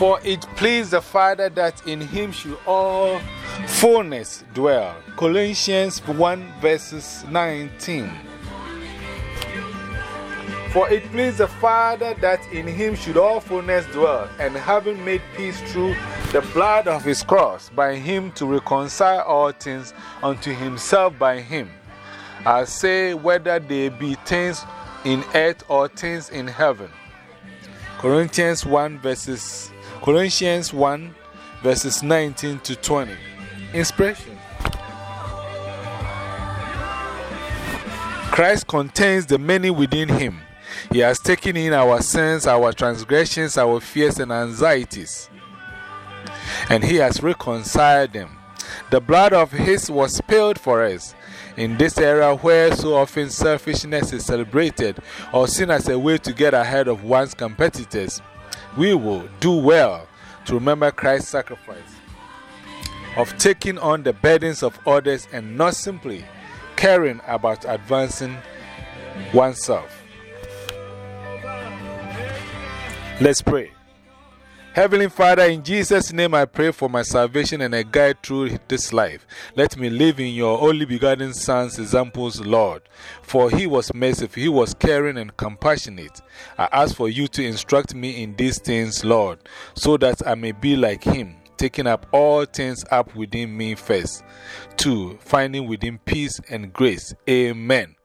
For it pleased the Father that in him should all fullness dwell. Colossians 1 verses 19. For it pleased the Father that in him should all fullness dwell, and having made peace through the blood of his cross, by him to reconcile all things unto himself by him. I say, whether they be things in earth or things in heaven. Corinthians 1 verses, Corinthians 1 verses 19 to 20. Inspiration. Christ contains the many within him. He has taken in our sins, our transgressions, our fears, and anxieties, and He has reconciled them. The blood of His was spilled for us. In this era where so often selfishness is celebrated or seen as a way to get ahead of one's competitors, we will do well to remember Christ's sacrifice of taking on the burdens of others and not simply caring about advancing oneself. Let's pray. Heavenly Father, in Jesus' name I pray for my salvation and a guide through this life. Let me live in your only begotten Son's examples, Lord. For he was merciful, he was caring and compassionate. I ask for you to instruct me in these things, Lord, so that I may be like him, taking up all things up within me first. Two, finding within peace and grace. Amen.